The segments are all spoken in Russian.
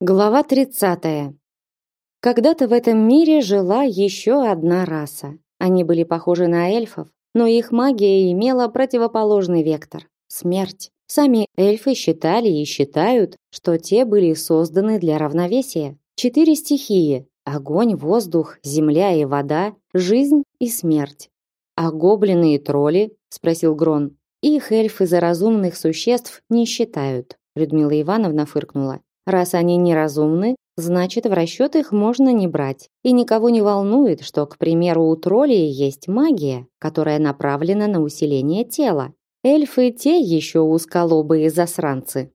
Глава 30. Когда-то в этом мире жила еще одна раса. Они были похожи на эльфов, но их магия имела противоположный вектор смерть. Сами эльфы считали и считают, что те были созданы для равновесия. Четыре стихии: огонь, воздух, земля и вода, жизнь и смерть. А гоблины и тролли, спросил Грон. Их эльфы за разумных существ не считают. Людмила Ивановна фыркнула. Раз они неразумны, значит, в расчет их можно не брать. И никого не волнует, что, к примеру, у троллей есть магия, которая направлена на усиление тела. Эльфы те еще узколобые засранцы.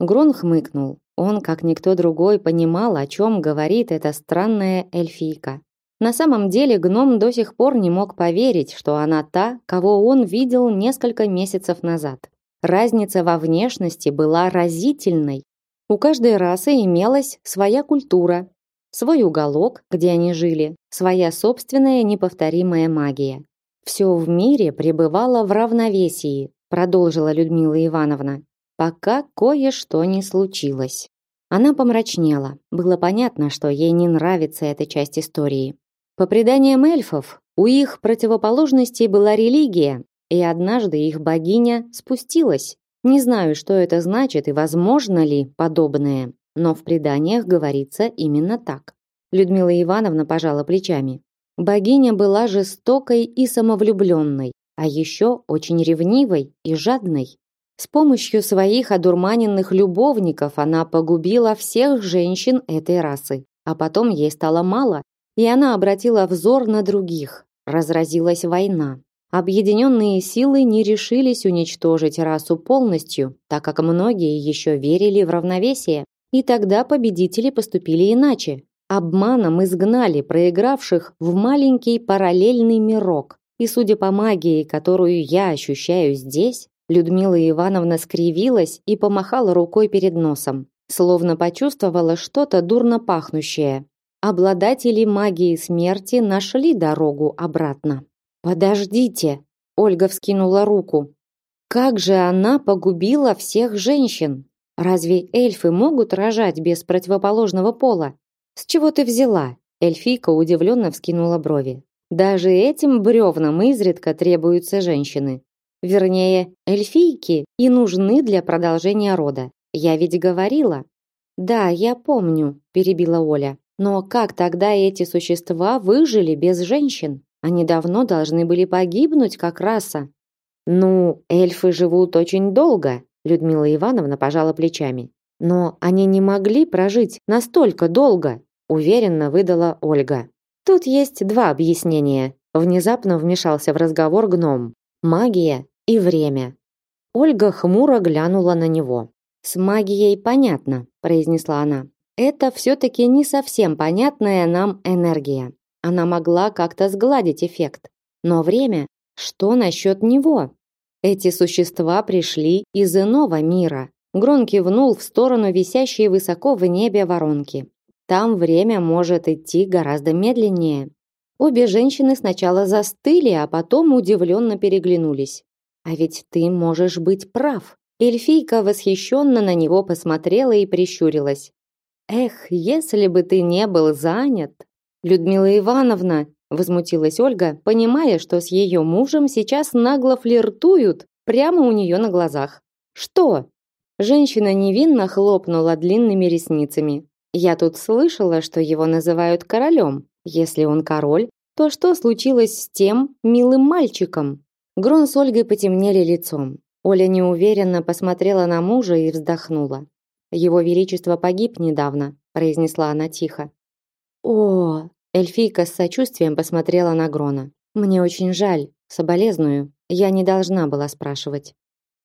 Грон хмыкнул. Он, как никто другой, понимал, о чем говорит эта странная эльфийка. На самом деле гном до сих пор не мог поверить, что она та, кого он видел несколько месяцев назад. Разница во внешности была разительной, у каждой расы имелась своя культура, свой уголок, где они жили, своя собственная неповторимая магия. Все в мире пребывало в равновесии, продолжила Людмила Ивановна, пока кое-что не случилось. Она помрачнела. Было понятно, что ей не нравится эта часть истории. По преданиям эльфов, у их противоположностей была религия, и однажды их богиня спустилась, не знаю, что это значит и возможно ли подобное, но в преданиях говорится именно так. Людмила Ивановна пожала плечами. Богиня была жестокой и самовлюбленной, а еще очень ревнивой и жадной. С помощью своих одурманенных любовников она погубила всех женщин этой расы, а потом ей стало мало, и она обратила взор на других. Разразилась война. Объединенные силы не решились уничтожить расу полностью, так как многие еще верили в равновесие, и тогда победители поступили иначе. Обманом изгнали проигравших в маленький параллельный мирок. И судя по магии, которую я ощущаю здесь, Людмила Ивановна скривилась и помахала рукой перед носом, словно почувствовала что-то дурно пахнущее. Обладатели магии смерти нашли дорогу обратно. Подождите, Ольга вскинула руку. Как же она погубила всех женщин? Разве эльфы могут рожать без противоположного пола? С чего ты взяла? Эльфийка удивленно вскинула брови. Даже этим бревнам изредка требуются женщины. Вернее, эльфийки и нужны для продолжения рода. Я ведь говорила. Да, я помню, перебила Оля. Но как тогда эти существа выжили без женщин? Они давно должны были погибнуть как раса. Ну, эльфы живут очень долго, Людмила Ивановна пожала плечами. Но они не могли прожить настолько долго, уверенно выдала Ольга. Тут есть два объяснения. Внезапно вмешался в разговор гном. Магия и время. Ольга хмуро глянула на него. С магией понятно, произнесла она. Это все таки не совсем понятная нам энергия. Она могла как-то сгладить эффект. Но время? Что насчет него? Эти существа пришли из иного мира. Грон кивнул в сторону висящей высоко в небе воронки. Там время может идти гораздо медленнее. Обе женщины сначала застыли, а потом удивленно переглянулись. А ведь ты можешь быть прав. Эльфийка восхищенно на него посмотрела и прищурилась. Эх, если бы ты не был занят. Людмила Ивановна, возмутилась Ольга, понимая, что с ее мужем сейчас нагло флиртуют прямо у нее на глазах. Что? Женщина невинно хлопнула длинными ресницами. Я тут слышала, что его называют королем. Если он король, то что случилось с тем милым мальчиком? Грон с Ольгой потемнели лицом. Оля неуверенно посмотрела на мужа и вздохнула. Его величество погиб недавно, произнесла она тихо. О, эльфийка с сочувствием посмотрела на Грона. Мне очень жаль, соболезную. Я не должна была спрашивать.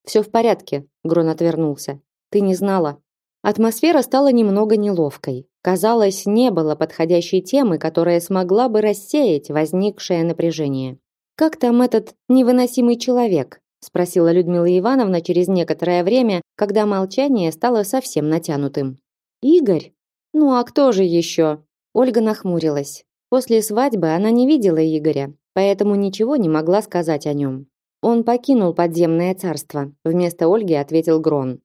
Все в порядке, Грон отвернулся. Ты не знала. Атмосфера стала немного неловкой. Казалось, не было подходящей темы, которая смогла бы рассеять возникшее напряжение. Как там этот невыносимый человек? спросила Людмила Ивановна через некоторое время, когда молчание стало совсем натянутым. Игорь? Ну а кто же еще? Ольга нахмурилась. После свадьбы она не видела Игоря, поэтому ничего не могла сказать о нем. Он покинул подземное царство, вместо Ольги ответил Грон.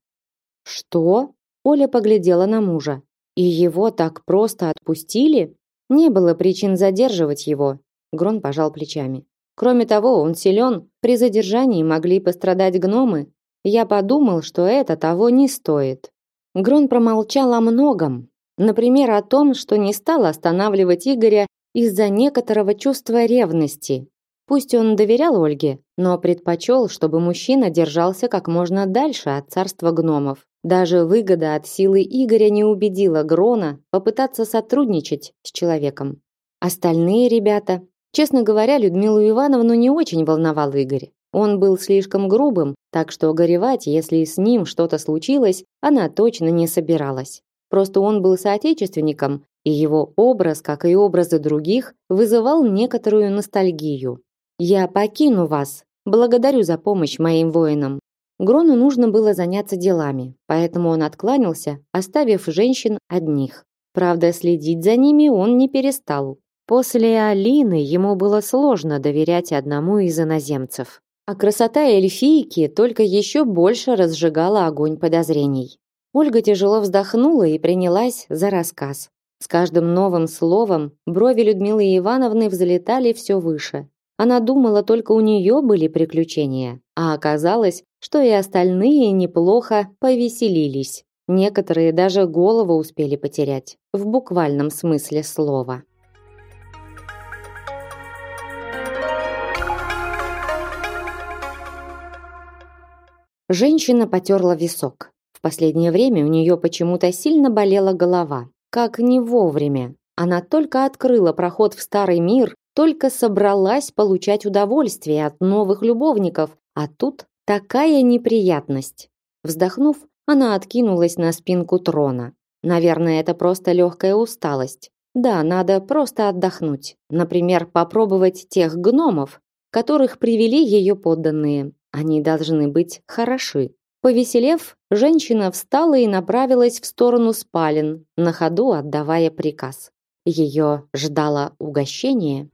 Что? Оля поглядела на мужа. И его так просто отпустили? Не было причин задерживать его. Грон пожал плечами. Кроме того, он силен, при задержании могли пострадать гномы. Я подумал, что это того не стоит. Грон промолчал о многом. Например, о том, что не стал останавливать Игоря из-за некоторого чувства ревности. Пусть он доверял Ольге, но предпочел, чтобы мужчина держался как можно дальше от царства гномов. Даже выгода от силы Игоря не убедила Грона попытаться сотрудничать с человеком. Остальные ребята, честно говоря, Людмилу Ивановну не очень волновал Игорь. Он был слишком грубым, так что горевать, если с ним что-то случилось, она точно не собиралась. Просто он был соотечественником, и его образ, как и образы других, вызывал некоторую ностальгию. «Я покину вас. Благодарю за помощь моим воинам». Грону нужно было заняться делами, поэтому он откланялся, оставив женщин одних. Правда, следить за ними он не перестал. После Алины ему было сложно доверять одному из иноземцев. А красота эльфийки только еще больше разжигала огонь подозрений. Ольга тяжело вздохнула и принялась за рассказ. С каждым новым словом брови Людмилы Ивановны взлетали все выше. Она думала, только у нее были приключения, а оказалось, что и остальные неплохо повеселились. Некоторые даже голову успели потерять, в буквальном смысле слова. Женщина потерла висок последнее время у нее почему-то сильно болела голова. Как не вовремя. Она только открыла проход в старый мир, только собралась получать удовольствие от новых любовников, а тут такая неприятность. Вздохнув, она откинулась на спинку трона. Наверное, это просто легкая усталость. Да, надо просто отдохнуть. Например, попробовать тех гномов, которых привели ее подданные. Они должны быть хороши. Повеселев, женщина встала и направилась в сторону спален, на ходу отдавая приказ. Ее ждало угощение.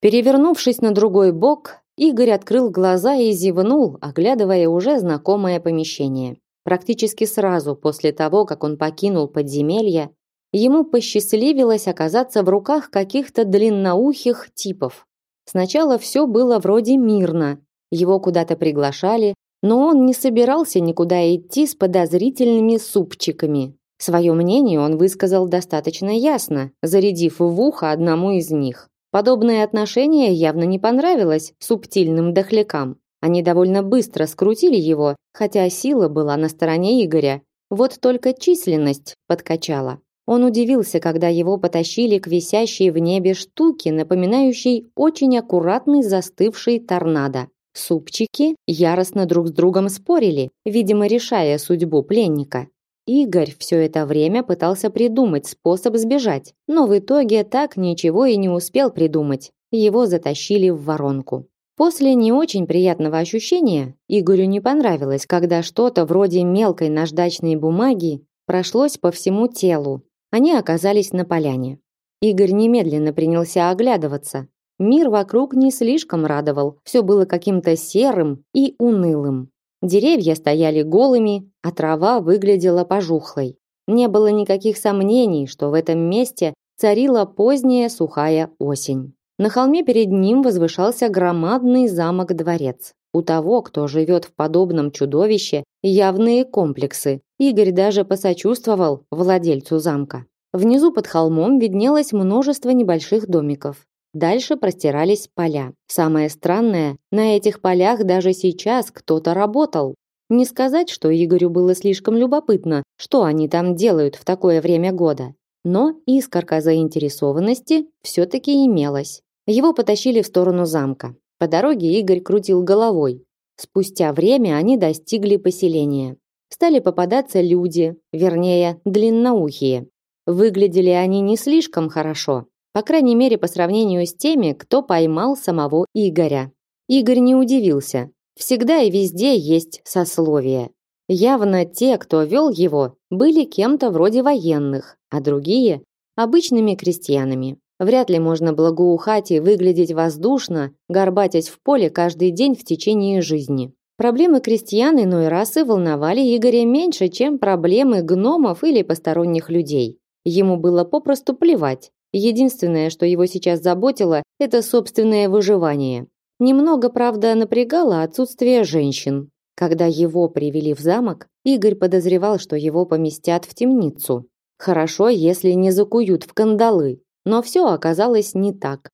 Перевернувшись на другой бок, Игорь открыл глаза и зевнул, оглядывая уже знакомое помещение. Практически сразу после того, как он покинул подземелье, ему посчастливилось оказаться в руках каких-то длинноухих типов. Сначала все было вроде мирно. Его куда-то приглашали, но он не собирался никуда идти с подозрительными супчиками. Свое мнение он высказал достаточно ясно, зарядив в ухо одному из них. Подобное отношение явно не понравилось субтильным дохлякам. Они довольно быстро скрутили его, хотя сила была на стороне Игоря. Вот только численность подкачала. Он удивился, когда его потащили к висящей в небе штуке, напоминающей очень аккуратный застывший торнадо. Супчики яростно друг с другом спорили, видимо, решая судьбу пленника. Игорь все это время пытался придумать способ сбежать, но в итоге так ничего и не успел придумать. Его затащили в воронку. После не очень приятного ощущения Игорю не понравилось, когда что-то вроде мелкой наждачной бумаги прошлось по всему телу, они оказались на поляне. Игорь немедленно принялся оглядываться. Мир вокруг не слишком радовал, все было каким-то серым и унылым. Деревья стояли голыми, а трава выглядела пожухлой. Не было никаких сомнений, что в этом месте царила поздняя сухая осень. На холме перед ним возвышался громадный замок-дворец. У того, кто живет в подобном чудовище, явные комплексы. Игорь даже посочувствовал владельцу замка. Внизу под холмом виднелось множество небольших домиков. Дальше простирались поля. Самое странное, на этих полях даже сейчас кто-то работал. Не сказать, что Игорю было слишком любопытно, что они там делают в такое время года. Но искорка заинтересованности все-таки имелась. Его потащили в сторону замка. По дороге Игорь крутил головой. Спустя время они достигли поселения стали попадаться люди, вернее, длинноухие. Выглядели они не слишком хорошо, по крайней мере, по сравнению с теми, кто поймал самого Игоря. Игорь не удивился. Всегда и везде есть сословия. Явно те, кто вел его, были кем-то вроде военных, а другие – обычными крестьянами. Вряд ли можно благоухать и выглядеть воздушно, горбатясь в поле каждый день в течение жизни. Проблемы крестьян иной расы волновали Игоря меньше, чем проблемы гномов или посторонних людей. Ему было попросту плевать. Единственное, что его сейчас заботило, это собственное выживание. Немного, правда, напрягало отсутствие женщин. Когда его привели в замок, Игорь подозревал, что его поместят в темницу. Хорошо, если не закуют в кандалы. Но все оказалось не так.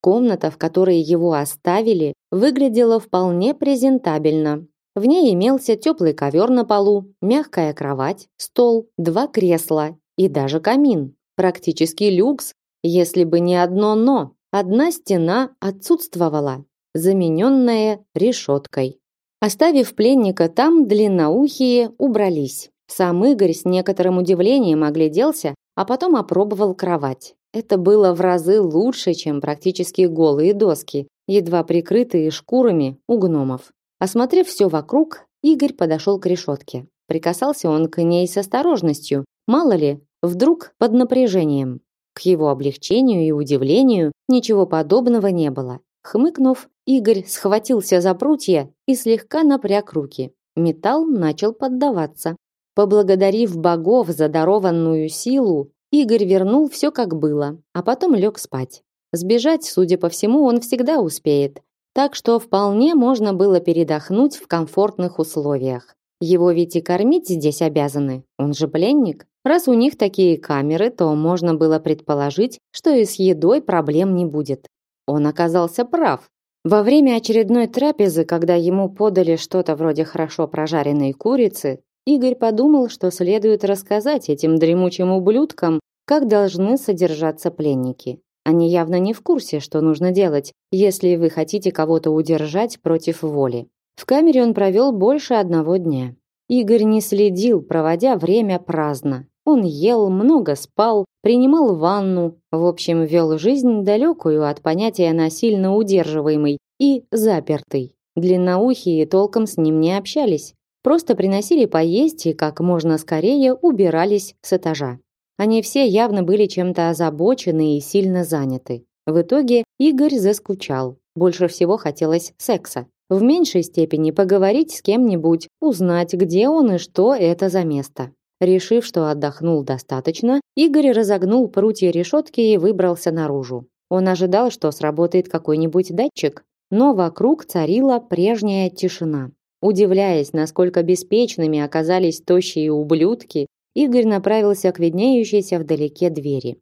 Комната, в которой его оставили, выглядела вполне презентабельно. В ней имелся теплый ковер на полу, мягкая кровать, стол, два кресла и даже камин. Практически люкс, если бы не одно «но». Одна стена отсутствовала замененная решеткой. Оставив пленника там, длинноухие убрались. Сам Игорь с некоторым удивлением огляделся, а потом опробовал кровать. Это было в разы лучше, чем практически голые доски, едва прикрытые шкурами у гномов. Осмотрев все вокруг, Игорь подошел к решетке. Прикасался он к ней с осторожностью. Мало ли, вдруг под напряжением. К его облегчению и удивлению ничего подобного не было. Хмыкнув, Игорь схватился за прутья и слегка напряг руки. Металл начал поддаваться. Поблагодарив богов за дарованную силу, Игорь вернул все как было, а потом лег спать. Сбежать, судя по всему, он всегда успеет. Так что вполне можно было передохнуть в комфортных условиях. Его ведь и кормить здесь обязаны, он же пленник. Раз у них такие камеры, то можно было предположить, что и с едой проблем не будет. Он оказался прав. Во время очередной трапезы, когда ему подали что-то вроде хорошо прожаренной курицы, Игорь подумал, что следует рассказать этим дремучим ублюдкам, как должны содержаться пленники. Они явно не в курсе, что нужно делать, если вы хотите кого-то удержать против воли. В камере он провел больше одного дня. Игорь не следил, проводя время праздно. Он ел, много спал, принимал ванну, в общем, вел жизнь далекую от понятия насильно удерживаемый и запертый. Длинноухие толком с ним не общались, просто приносили поесть и как можно скорее убирались с этажа. Они все явно были чем-то озабочены и сильно заняты. В итоге Игорь заскучал. Больше всего хотелось секса. В меньшей степени поговорить с кем-нибудь, узнать, где он и что это за место. Решив, что отдохнул достаточно, Игорь разогнул прутья решетки и выбрался наружу. Он ожидал, что сработает какой-нибудь датчик, но вокруг царила прежняя тишина. Удивляясь, насколько беспечными оказались тощие ублюдки, Игорь направился к виднеющейся вдалеке двери.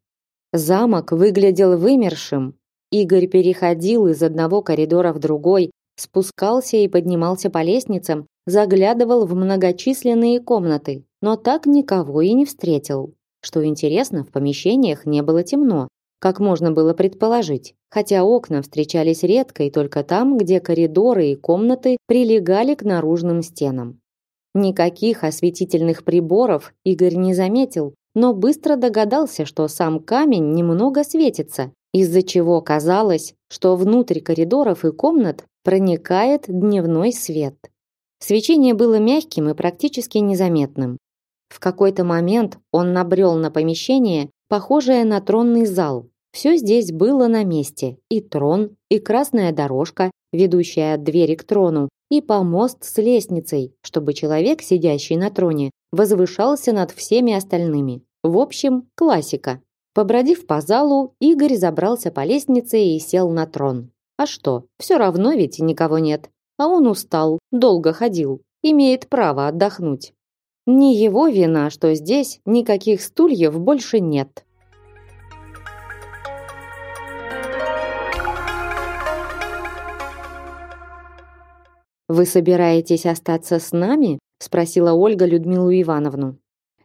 Замок выглядел вымершим. Игорь переходил из одного коридора в другой, спускался и поднимался по лестницам, заглядывал в многочисленные комнаты, но так никого и не встретил. Что интересно, в помещениях не было темно, как можно было предположить, хотя окна встречались редко и только там, где коридоры и комнаты прилегали к наружным стенам. Никаких осветительных приборов Игорь не заметил, но быстро догадался, что сам камень немного светится, из-за чего казалось, что внутрь коридоров и комнат проникает дневной свет. Свечение было мягким и практически незаметным. В какой-то момент он набрел на помещение, похожее на тронный зал. Все здесь было на месте. И трон, и красная дорожка, ведущая от двери к трону, и помост с лестницей, чтобы человек, сидящий на троне, возвышался над всеми остальными. В общем, классика. Побродив по залу, Игорь забрался по лестнице и сел на трон. А что, все равно ведь никого нет. А он устал, долго ходил, имеет право отдохнуть. Не его вина, что здесь никаких стульев больше нет. Вы собираетесь остаться с нами? спросила Ольга Людмилу Ивановну.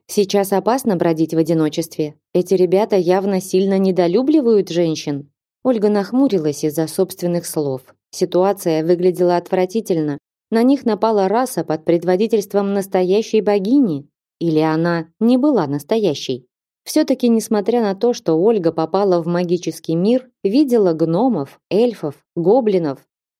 Сейчас опасно бродить в одиночестве. Эти ребята явно сильно недолюбливают женщин. Ольга нахмурилась из-за собственных слов. Ситуация выглядела отвратительно, на них напала раса под предводительством настоящей богини. Или она не была настоящей? Все-таки, несмотря на то, что Ольга попала в магический мир, видела гномов, эльфов, гоблинов,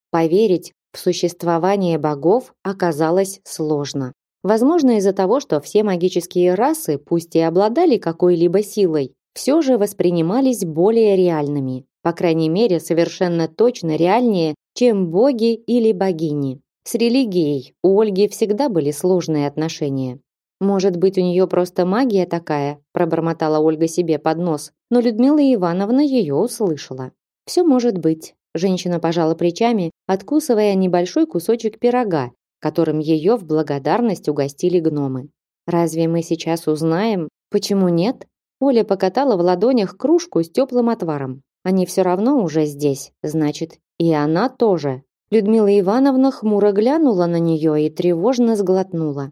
поверить в существование богов оказалось сложно. Возможно, из-за того, что все магические расы, пусть и обладали какой-либо силой, все же воспринимались более реальными, по крайней мере, совершенно точно реальнее, чем боги или богини. С религией у Ольги всегда были сложные отношения. Может быть, у нее просто магия такая, пробормотала Ольга себе под нос, но Людмила Ивановна ее услышала. Все может быть. Женщина пожала плечами, откусывая небольшой кусочек пирога, которым ее в благодарность угостили гномы. Разве мы сейчас узнаем, почему нет? Оля покатала в ладонях кружку с теплым отваром. Они все равно уже здесь, значит, и она тоже. Людмила Ивановна хмуро глянула на нее и тревожно сглотнула.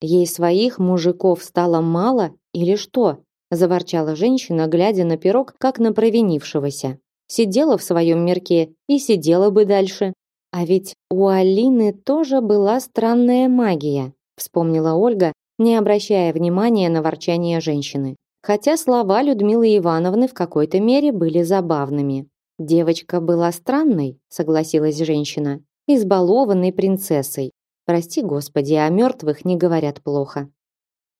Ей своих мужиков стало мало или что? заворчала женщина, глядя на пирог как на провинившегося. Сидела в своем мирке и сидела бы дальше. А ведь у Алины тоже была странная магия, вспомнила Ольга, не обращая внимания на ворчание женщины. Хотя слова Людмилы Ивановны в какой-то мере были забавными. Девочка была странной, согласилась женщина, избалованной принцессой. Прости, Господи, о мертвых не говорят плохо.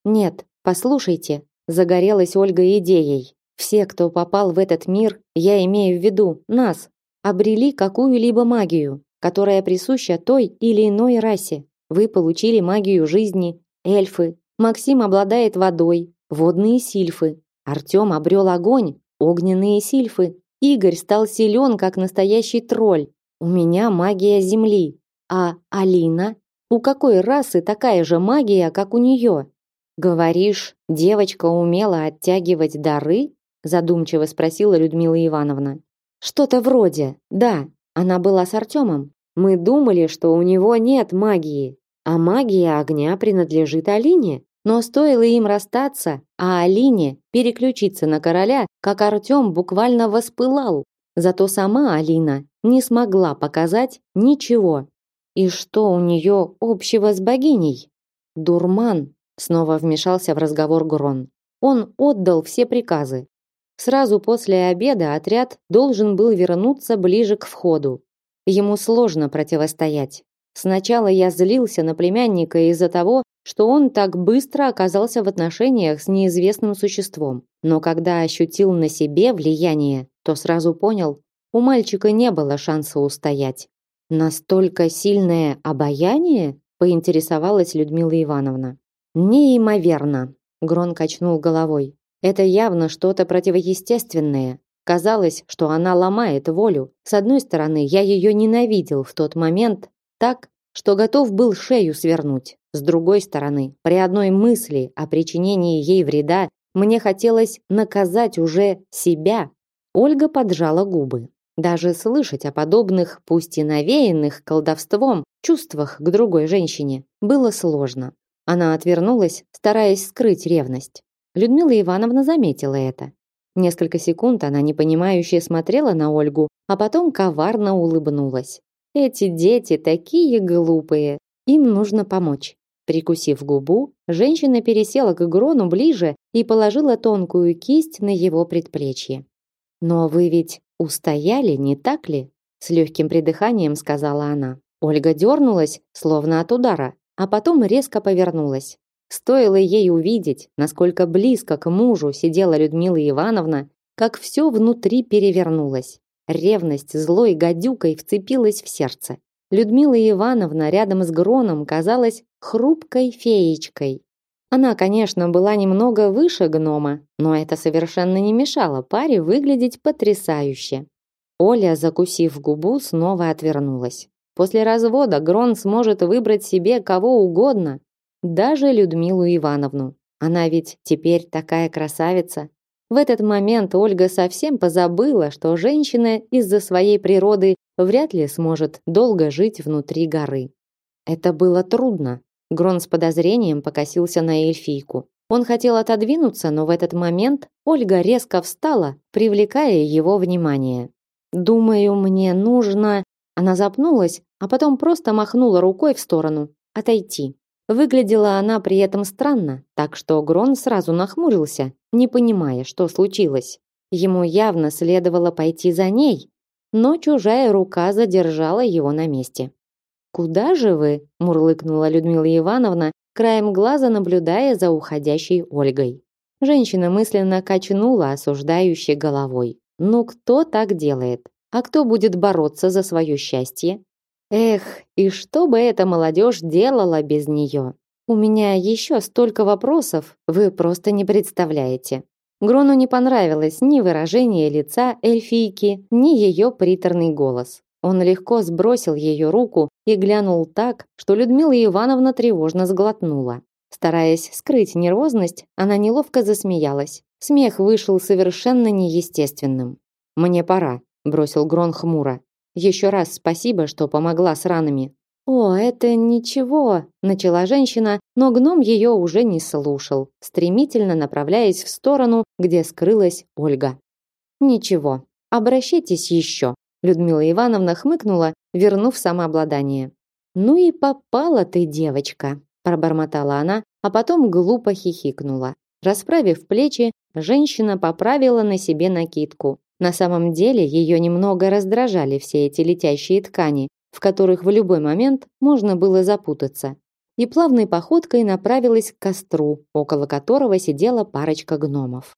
Нет, послушайте, загорелась Ольга идеей. Все, кто попал в этот мир, я имею в виду нас, обрели какую-либо магию, которая присуща той или иной расе. Вы получили магию жизни, эльфы. Максим обладает водой, водные сильфы. Артём обрел огонь, огненные сильфы. Игорь стал силен, как настоящий тролль. У меня магия земли. А Алина у какой расы такая же магия, как у нее? Говоришь, девочка умела оттягивать дары? Задумчиво спросила Людмила Ивановна. Что-то вроде. Да, она была с Артемом. Мы думали, что у него нет магии, а магия огня принадлежит Алине. Но стоило им расстаться, а Алине переключиться на короля, как Артем буквально воспылал. Зато сама Алина не смогла показать ничего. И что у нее общего с богиней? Дурман, снова вмешался в разговор Грон. Он отдал все приказы. Сразу после обеда отряд должен был вернуться ближе к входу. Ему сложно противостоять. Сначала я злился на племянника из-за того, что он так быстро оказался в отношениях с неизвестным существом. Но когда ощутил на себе влияние, то сразу понял, у мальчика не было шанса устоять. Настолько сильное обаяние? поинтересовалась Людмила Ивановна. Неимоверно, Грон качнул головой. Это явно что-то противоестественное. Казалось, что она ломает волю. С одной стороны, я ее ненавидел в тот момент так, что готов был шею свернуть. С другой стороны, при одной мысли о причинении ей вреда мне хотелось наказать уже себя. Ольга поджала губы. Даже слышать о подобных, пусть и навеянных колдовством, чувствах к другой женщине было сложно. Она отвернулась, стараясь скрыть ревность. Людмила Ивановна заметила это. Несколько секунд она непонимающе смотрела на Ольгу, а потом коварно улыбнулась. Эти дети такие глупые, им нужно помочь. Прикусив губу, женщина пересела к Грону ближе и положила тонкую кисть на его предплечье. Но вы ведь устояли, не так ли? С легким придыханием сказала она. Ольга дернулась, словно от удара, а потом резко повернулась. Стоило ей увидеть, насколько близко к мужу сидела Людмила Ивановна, как все внутри перевернулось. Ревность злой гадюкой вцепилась в сердце. Людмила Ивановна рядом с Гроном казалась хрупкой феечкой, она, конечно, была немного выше гнома, но это совершенно не мешало паре выглядеть потрясающе. Оля, закусив губу, снова отвернулась. После развода Грон сможет выбрать себе кого угодно, даже Людмилу Ивановну. Она ведь теперь такая красавица. В этот момент Ольга совсем позабыла, что женщина из-за своей природы вряд ли сможет долго жить внутри горы. Это было трудно, Грон с подозрением покосился на эльфийку. Он хотел отодвинуться, но в этот момент Ольга резко встала, привлекая его внимание. «Думаю, мне нужно...» Она запнулась, а потом просто махнула рукой в сторону. «Отойти». Выглядела она при этом странно, так что Грон сразу нахмурился, не понимая, что случилось. Ему явно следовало пойти за ней, но чужая рука задержала его на месте. Куда же вы? мурлыкнула Людмила Ивановна, краем глаза наблюдая за уходящей Ольгой. Женщина мысленно качнула осуждающей головой. Ну кто так делает? А кто будет бороться за свое счастье? Эх, и что бы эта молодежь делала без нее? У меня еще столько вопросов, вы просто не представляете. Грону не понравилось ни выражение лица эльфийки, ни ее приторный голос. Он легко сбросил ее руку и глянул так, что Людмила Ивановна тревожно сглотнула. Стараясь скрыть нервозность, она неловко засмеялась. Смех вышел совершенно неестественным. «Мне пора», – бросил Грон хмуро. Еще раз спасибо, что помогла с ранами. О, это ничего, начала женщина, но гном ее уже не слушал, стремительно направляясь в сторону, где скрылась Ольга. Ничего, обращайтесь еще. Людмила Ивановна хмыкнула, вернув самообладание. Ну и попала ты, девочка, пробормотала она, а потом глупо хихикнула. Расправив плечи, женщина поправила на себе накидку, на самом деле ее немного раздражали все эти летящие ткани, в которых в любой момент можно было запутаться. И плавной походкой направилась к костру, около которого сидела парочка гномов.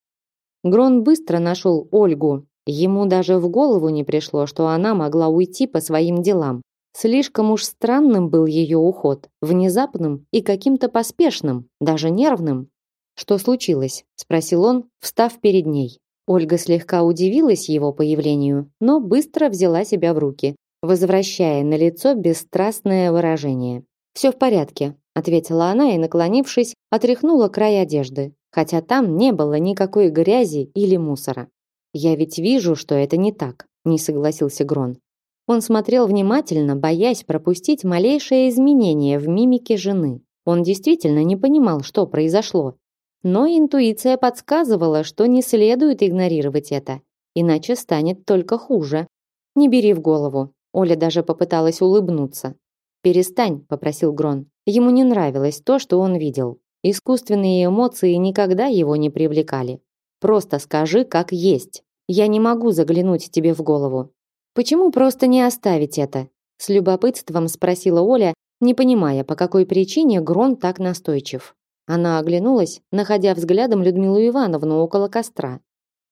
Грон быстро нашел Ольгу. Ему даже в голову не пришло, что она могла уйти по своим делам. Слишком уж странным был ее уход, внезапным и каким-то поспешным, даже нервным. Что случилось? спросил он, встав перед ней. Ольга слегка удивилась его появлению, но быстро взяла себя в руки, возвращая на лицо бесстрастное выражение. «Все в порядке», — ответила она и, наклонившись, отряхнула край одежды, хотя там не было никакой грязи или мусора. «Я ведь вижу, что это не так», — не согласился Грон. Он смотрел внимательно, боясь пропустить малейшее изменение в мимике жены. Он действительно не понимал, что произошло, но интуиция подсказывала, что не следует игнорировать это, иначе станет только хуже. Не бери в голову. Оля даже попыталась улыбнуться. Перестань, попросил Грон. Ему не нравилось то, что он видел. Искусственные эмоции никогда его не привлекали. Просто скажи, как есть. Я не могу заглянуть тебе в голову. Почему просто не оставить это? С любопытством спросила Оля, не понимая, по какой причине Грон так настойчив. Она оглянулась, находя взглядом Людмилу Ивановну около костра.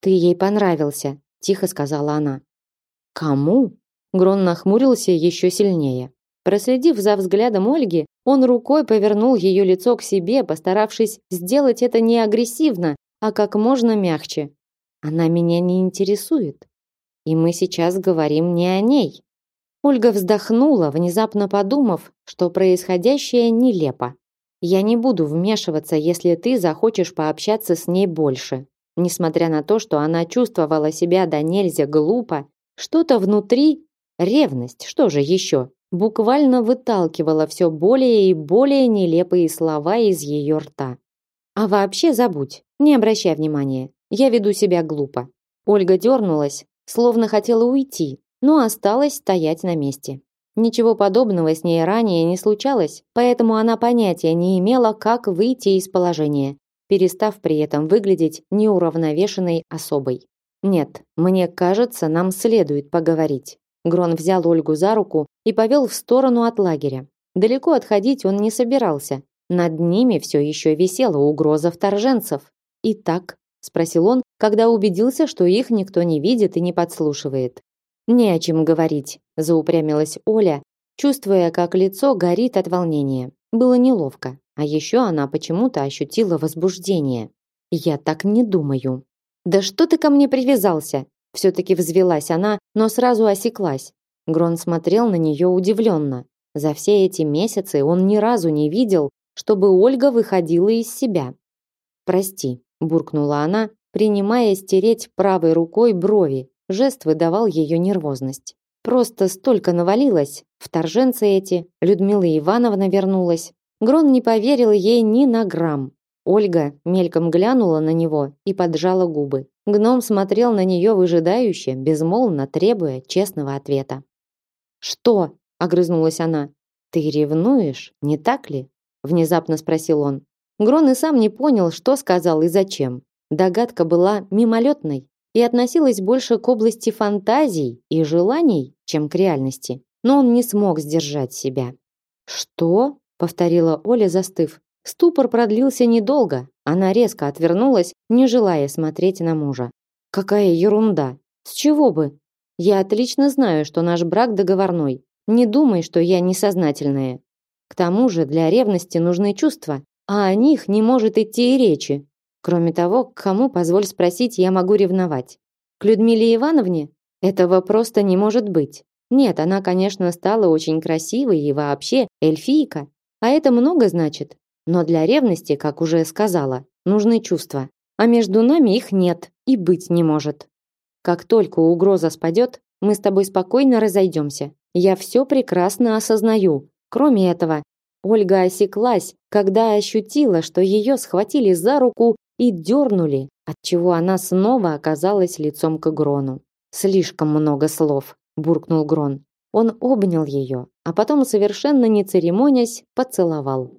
Ты ей понравился, тихо сказала она. Кому? Грон нахмурился еще сильнее. Проследив за взглядом Ольги, он рукой повернул ее лицо к себе, постаравшись сделать это не агрессивно, а как можно мягче. Она меня не интересует. И мы сейчас говорим не о ней. Ольга вздохнула, внезапно подумав, что происходящее нелепо. Я не буду вмешиваться, если ты захочешь пообщаться с ней больше. Несмотря на то, что она чувствовала себя до нельзя глупо, что-то внутри, ревность, что же еще, буквально выталкивала все более и более нелепые слова из ее рта. А вообще забудь, не обращай внимания. Я веду себя глупо. Ольга дернулась, словно хотела уйти, но осталась стоять на месте. Ничего подобного с ней ранее не случалось, поэтому она понятия не имела, как выйти из положения, перестав при этом выглядеть неуравновешенной особой. Нет, мне кажется, нам следует поговорить. Грон взял Ольгу за руку и повел в сторону от лагеря. Далеко отходить он не собирался. Над ними все еще висела угроза вторженцев. «Итак?» – спросил он, когда убедился, что их никто не видит и не подслушивает. Не о чем говорить, заупрямилась Оля, чувствуя, как лицо горит от волнения. Было неловко, а еще она почему-то ощутила возбуждение. Я так не думаю. Да что ты ко мне привязался? все таки взвилась она, но сразу осеклась. Грон смотрел на нее удивленно. За все эти месяцы он ни разу не видел, чтобы Ольга выходила из себя. "Прости", буркнула она, принимая стереть правой рукой брови, Жест выдавал ее нервозность. Просто столько навалилось. Вторженцы эти, Людмила Ивановна вернулась. Грон не поверил ей ни на грамм. Ольга мельком глянула на него и поджала губы. Гном смотрел на нее выжидающе, безмолвно требуя честного ответа. «Что?» – огрызнулась она. «Ты ревнуешь, не так ли?» – внезапно спросил он. Грон и сам не понял, что сказал и зачем. Догадка была мимолетной, и относилась больше к области фантазий и желаний, чем к реальности. Но он не смог сдержать себя. «Что?» — повторила Оля, застыв. Ступор продлился недолго. Она резко отвернулась, не желая смотреть на мужа. Какая ерунда. С чего бы? Я отлично знаю, что наш брак договорной. Не думай, что я несознательная. К тому же для ревности нужны чувства, а о них не может идти и речи. Кроме того, к кому, позволь спросить, я могу ревновать? К Людмиле Ивановне? Этого просто не может быть. Нет, она, конечно, стала очень красивой и вообще эльфийка, а это много значит. Но для ревности, как уже сказала, нужны чувства. А между нами их нет и быть не может. Как только угроза спадет, мы с тобой спокойно разойдемся. Я все прекрасно осознаю, Кроме этого, Ольга осеклась, когда ощутила, что ее схватили за руку и дернули, отчего она снова оказалась лицом к Грону. «Слишком много слов», – буркнул Грон. Он обнял ее, а потом, совершенно не церемонясь, поцеловал.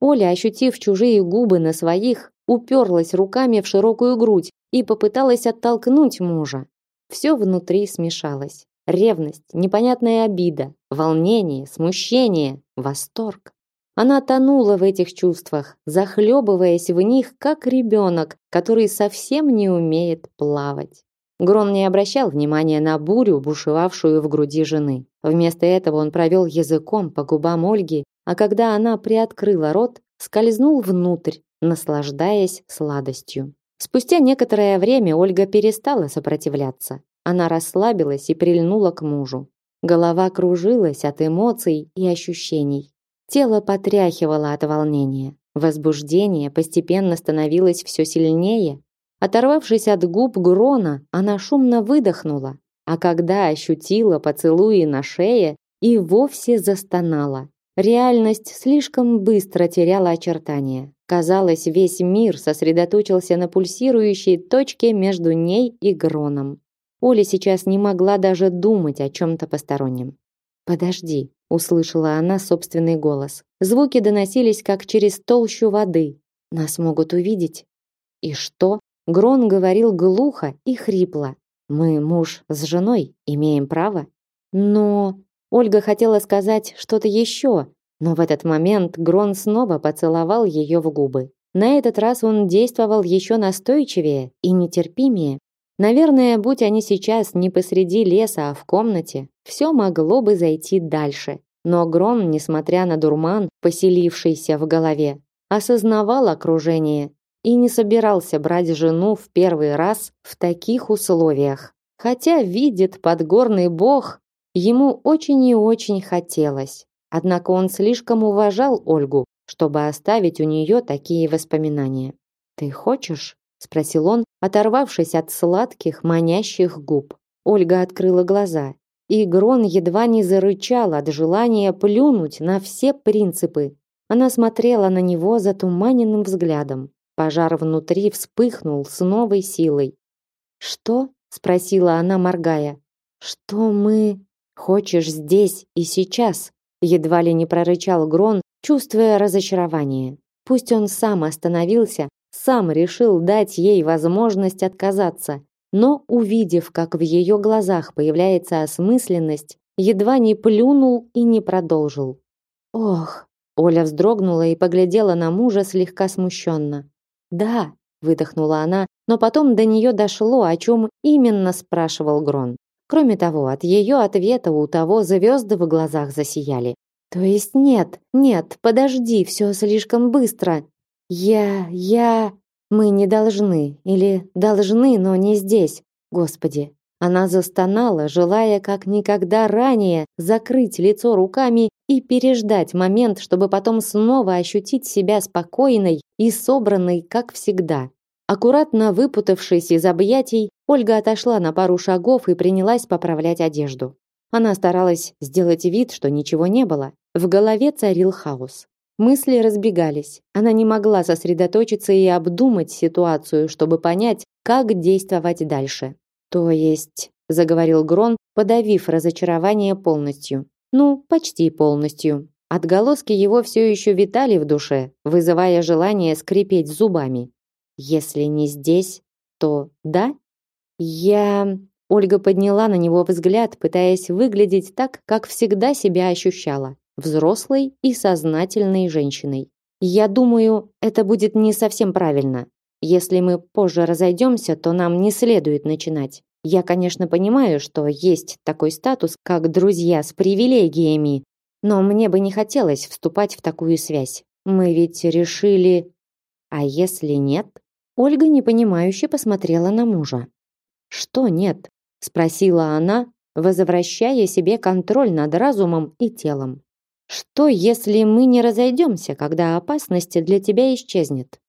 Оля, ощутив чужие губы на своих, уперлась руками в широкую грудь и попыталась оттолкнуть мужа. Все внутри смешалось. Ревность, непонятная обида, волнение, смущение, восторг. Она тонула в этих чувствах, захлебываясь в них, как ребенок, который совсем не умеет плавать. Грон не обращал внимания на бурю, бушевавшую в груди жены. Вместо этого он провел языком по губам Ольги, а когда она приоткрыла рот, скользнул внутрь, наслаждаясь сладостью. Спустя некоторое время Ольга перестала сопротивляться. Она расслабилась и прильнула к мужу. Голова кружилась от эмоций и ощущений. Тело потряхивало от волнения. Возбуждение постепенно становилось все сильнее. Оторвавшись от губ Грона, она шумно выдохнула, а когда ощутила поцелуи на шее, и вовсе застонала. Реальность слишком быстро теряла очертания. Казалось, весь мир сосредоточился на пульсирующей точке между ней и Гроном. Оля сейчас не могла даже думать о чем-то постороннем. «Подожди», — услышала она собственный голос. Звуки доносились, как через толщу воды. «Нас могут увидеть». «И что?» Грон говорил глухо и хрипло. «Мы муж с женой, имеем право». «Но...» Ольга хотела сказать что-то еще, но в этот момент Грон снова поцеловал ее в губы. На этот раз он действовал еще настойчивее и нетерпимее. Наверное, будь они сейчас не посреди леса, а в комнате, все могло бы зайти дальше. Но Грон, несмотря на дурман, поселившийся в голове, осознавал окружение и не собирался брать жену в первый раз в таких условиях. Хотя видит подгорный бог, ему очень и очень хотелось. Однако он слишком уважал Ольгу, чтобы оставить у нее такие воспоминания. «Ты хочешь?» Спросил он, оторвавшись от сладких, манящих губ. Ольга открыла глаза, и Грон едва не зарычал от желания плюнуть на все принципы. Она смотрела на него затуманенным взглядом. Пожар внутри вспыхнул с новой силой. "Что?" спросила она, моргая. "Что мы хочешь здесь и сейчас?" едва ли не прорычал Грон, чувствуя разочарование. Пусть он сам остановился, сам решил дать ей возможность отказаться, но увидев, как в ее глазах появляется осмысленность, едва не плюнул и не продолжил. Ох, Оля вздрогнула и поглядела на мужа слегка смущенно. Да, выдохнула она, но потом до нее дошло, о чем именно спрашивал Грон. Кроме того, от ее ответа у того звезды в глазах засияли. То есть нет, нет, подожди, все слишком быстро. Я, я... Мы не должны, или должны, но не здесь. Господи. Она застонала, желая как никогда ранее закрыть лицо руками и переждать момент, чтобы потом снова ощутить себя спокойной и собранной, как всегда. Аккуратно выпутавшись из объятий, Ольга отошла на пару шагов и принялась поправлять одежду. Она старалась сделать вид, что ничего не было. В голове царил хаос. Мысли разбегались. Она не могла сосредоточиться и обдумать ситуацию, чтобы понять, как действовать дальше. То есть, заговорил Грон, подавив разочарование полностью. Ну, почти полностью. Отголоски его все еще витали в душе, вызывая желание скрипеть зубами. Если не здесь, то да? Я Ольга подняла на него взгляд, пытаясь выглядеть так, как всегда себя ощущала взрослой и сознательной женщиной. Я думаю, это будет не совсем правильно. Если мы позже разойдемся, то нам не следует начинать. Я, конечно, понимаю, что есть такой статус, как друзья с привилегиями, но мне бы не хотелось вступать в такую связь. Мы ведь решили... А если нет? Ольга непонимающе посмотрела на мужа. Что нет? спросила она, возвращая себе контроль над разумом и телом. Что, если мы не разойдемся, когда опасность для тебя исчезнет?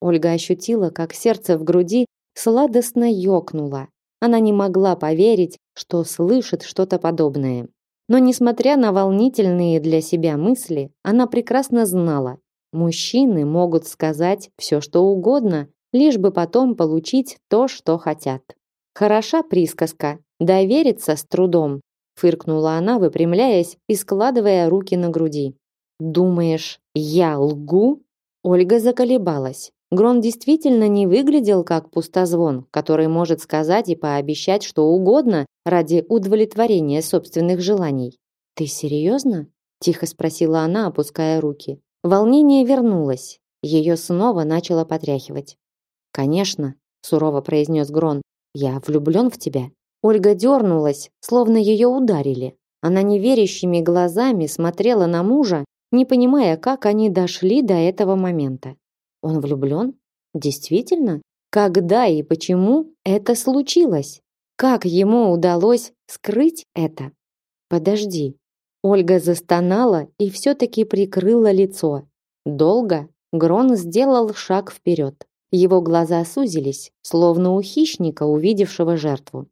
Ольга ощутила, как сердце в груди сладостно ёкнуло. Она не могла поверить, что слышит что-то подобное. Но несмотря на волнительные для себя мысли, она прекрасно знала, мужчины могут сказать все, что угодно, лишь бы потом получить то, что хотят. Хороша присказка «довериться с трудом», фыркнула она, выпрямляясь и складывая руки на груди. «Думаешь, я лгу?» Ольга заколебалась. Грон действительно не выглядел как пустозвон, который может сказать и пообещать что угодно ради удовлетворения собственных желаний. «Ты серьезно?» – тихо спросила она, опуская руки. Волнение вернулось. Ее снова начало потряхивать. «Конечно», – сурово произнес Грон. «Я влюблен в тебя». Ольга дернулась, словно ее ударили. Она неверящими глазами смотрела на мужа, не понимая, как они дошли до этого момента. Он влюблен? Действительно? Когда и почему это случилось? Как ему удалось скрыть это? Подожди. Ольга застонала и все-таки прикрыла лицо. Долго Грон сделал шаг вперед. Его глаза сузились, словно у хищника, увидевшего жертву.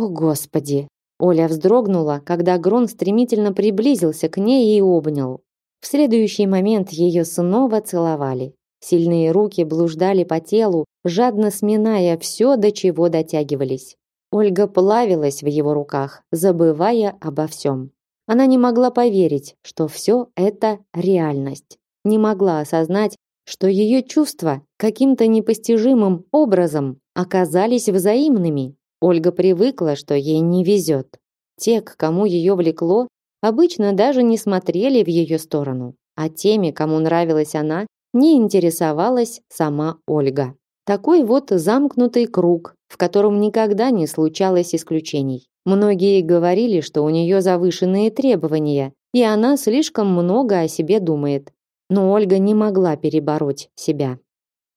О, Господи! Оля вздрогнула, когда Грон стремительно приблизился к ней и обнял. В следующий момент ее снова целовали. Сильные руки блуждали по телу, жадно сминая все, до чего дотягивались. Ольга плавилась в его руках, забывая обо всем. Она не могла поверить, что все это реальность. Не могла осознать, что ее чувства каким-то непостижимым образом оказались взаимными. Ольга привыкла, что ей не везет. Те, к кому ее влекло, обычно даже не смотрели в ее сторону, а теми, кому нравилась она, не интересовалась сама Ольга. Такой вот замкнутый круг, в котором никогда не случалось исключений. Многие говорили, что у нее завышенные требования, и она слишком много о себе думает. Но Ольга не могла перебороть себя.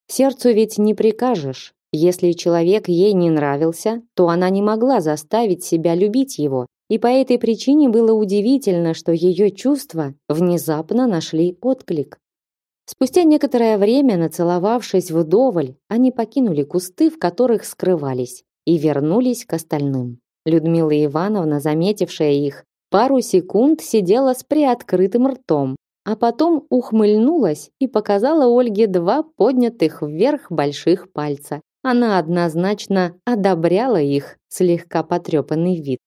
Сердцу ведь не прикажешь. Если человек ей не нравился, то она не могла заставить себя любить его. И по этой причине было удивительно, что ее чувства внезапно нашли отклик. Спустя некоторое время, нацеловавшись вдоволь, они покинули кусты, в которых скрывались, и вернулись к остальным. Людмила Ивановна, заметившая их, пару секунд сидела с приоткрытым ртом, а потом ухмыльнулась и показала Ольге два поднятых вверх больших пальца. Она однозначно одобряла их слегка потрепанный вид.